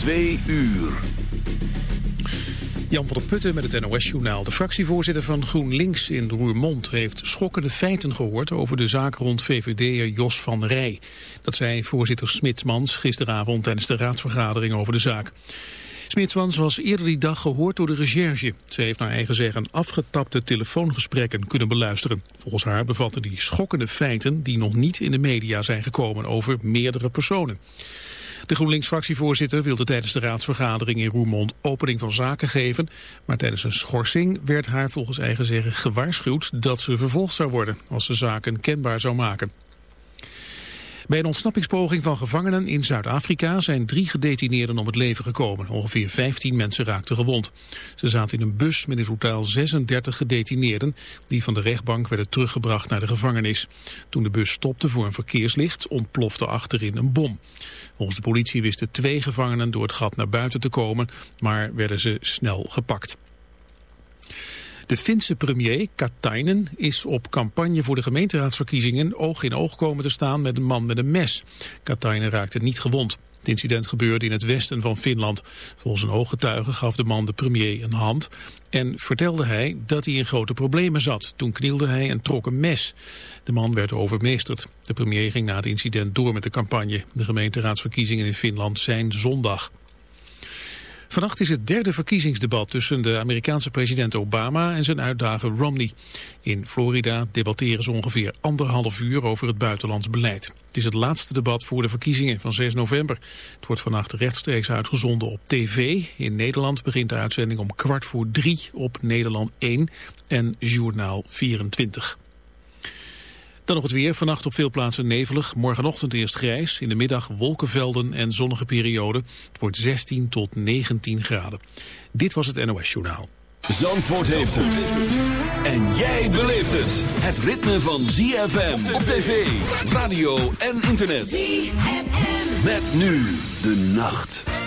Twee uur. Jan van der Putten met het NOS-journaal. De fractievoorzitter van GroenLinks in Roermond heeft schokkende feiten gehoord over de zaak rond VVD'er Jos van Rij. Dat zei voorzitter Smitsmans gisteravond tijdens de raadsvergadering over de zaak. Smitsmans was eerder die dag gehoord door de recherche. Ze heeft naar eigen zeggen afgetapte telefoongesprekken kunnen beluisteren. Volgens haar bevatten die schokkende feiten die nog niet in de media zijn gekomen over meerdere personen. De GroenLinks-fractievoorzitter wilde tijdens de raadsvergadering in Roermond opening van zaken geven. Maar tijdens een schorsing werd haar volgens eigen zeggen gewaarschuwd dat ze vervolgd zou worden als ze zaken kenbaar zou maken. Bij een ontsnappingspoging van gevangenen in Zuid-Afrika zijn drie gedetineerden om het leven gekomen. Ongeveer 15 mensen raakten gewond. Ze zaten in een bus met in totaal 36 gedetineerden die van de rechtbank werden teruggebracht naar de gevangenis. Toen de bus stopte voor een verkeerslicht ontplofte achterin een bom. Volgens de politie wisten twee gevangenen door het gat naar buiten te komen, maar werden ze snel gepakt. De Finse premier Katainen is op campagne voor de gemeenteraadsverkiezingen oog in oog komen te staan met een man met een mes. Katainen raakte niet gewond. Het incident gebeurde in het westen van Finland. Volgens een ooggetuige gaf de man de premier een hand en vertelde hij dat hij in grote problemen zat. Toen knielde hij en trok een mes. De man werd overmeesterd. De premier ging na het incident door met de campagne. De gemeenteraadsverkiezingen in Finland zijn zondag. Vannacht is het derde verkiezingsdebat tussen de Amerikaanse president Obama en zijn uitdager Romney. In Florida debatteren ze ongeveer anderhalf uur over het buitenlands beleid. Het is het laatste debat voor de verkiezingen van 6 november. Het wordt vannacht rechtstreeks uitgezonden op tv. In Nederland begint de uitzending om kwart voor drie op Nederland 1 en Journaal 24. Dan nog het weer. Vannacht op veel plaatsen nevelig. Morgenochtend eerst grijs. In de middag wolkenvelden en zonnige perioden. Het wordt 16 tot 19 graden. Dit was het NOS Journaal. Zandvoort heeft het. En jij beleeft het. Het ritme van ZFM op tv, radio en internet. ZFM. Met nu de nacht.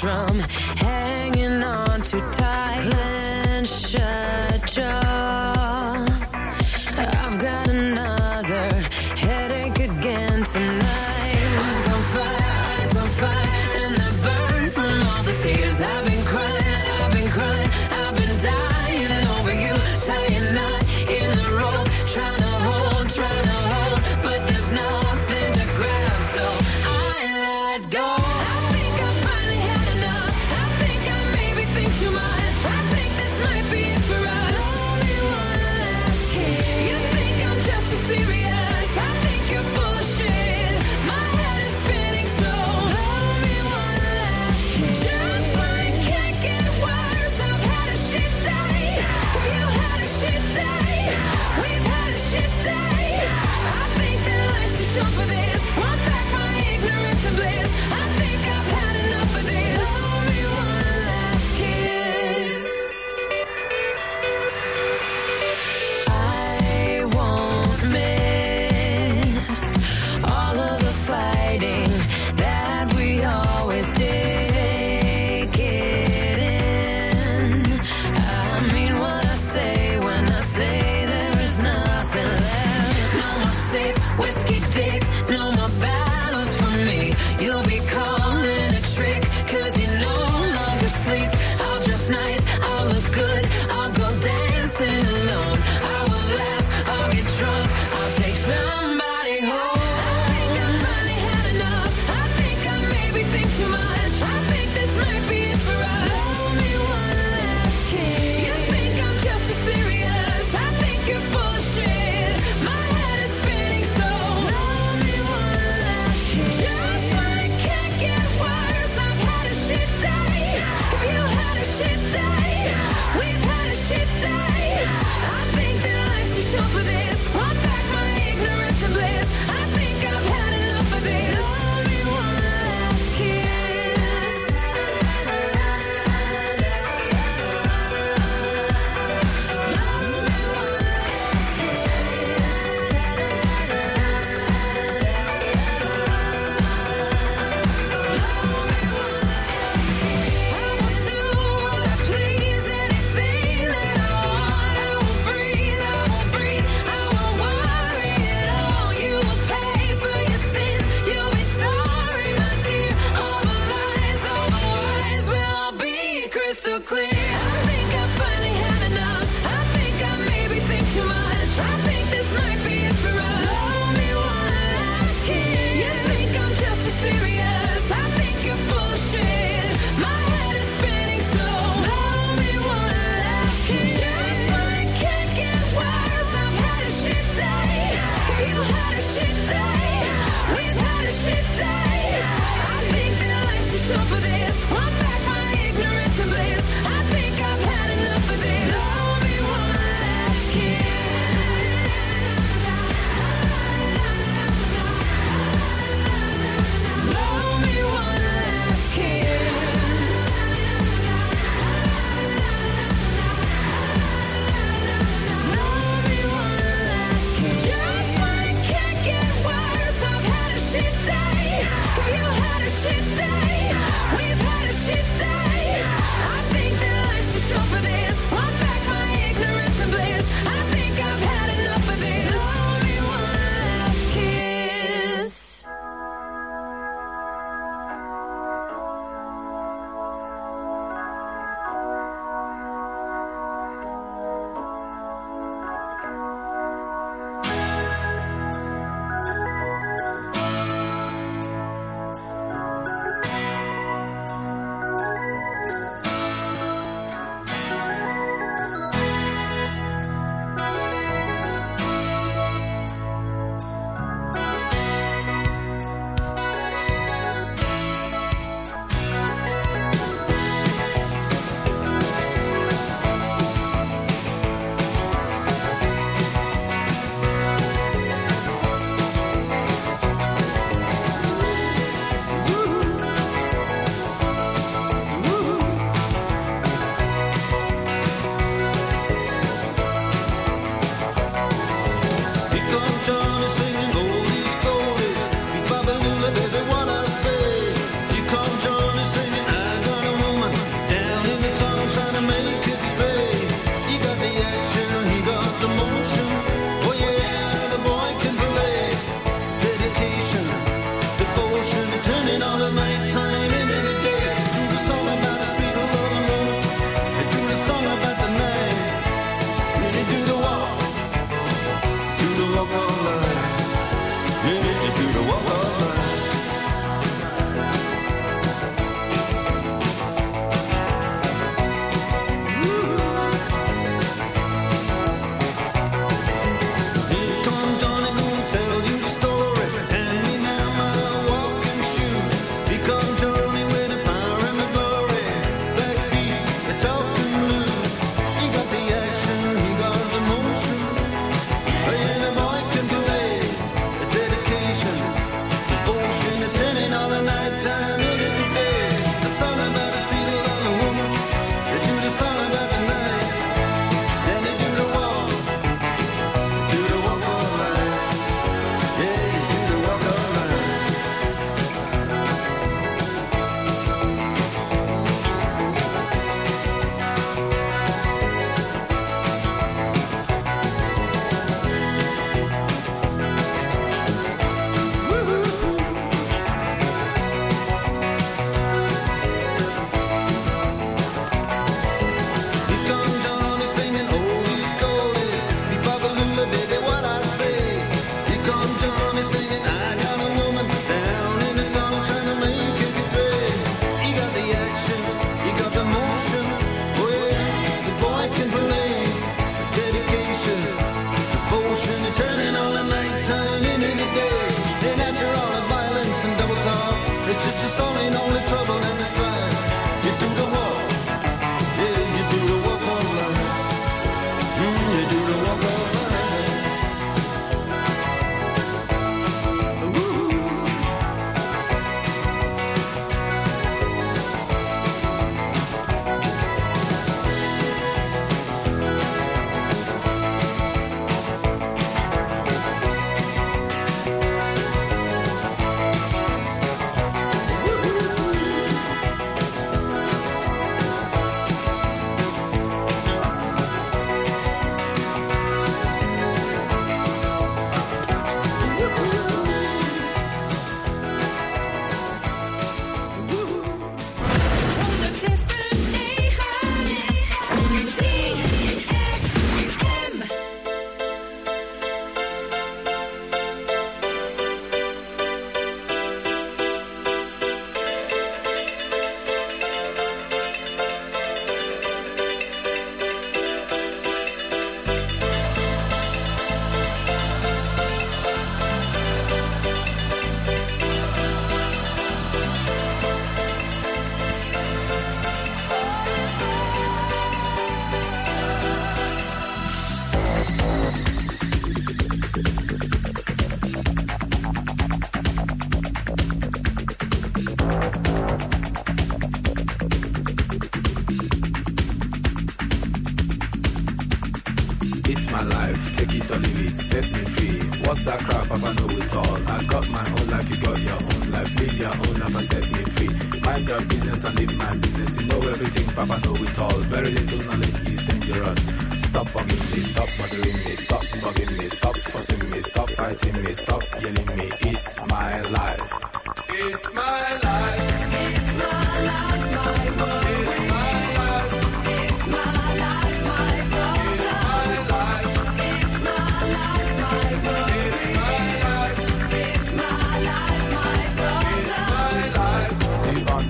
From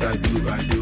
I do, I do.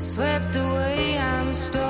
swept away. I'm stolen.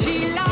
she lied.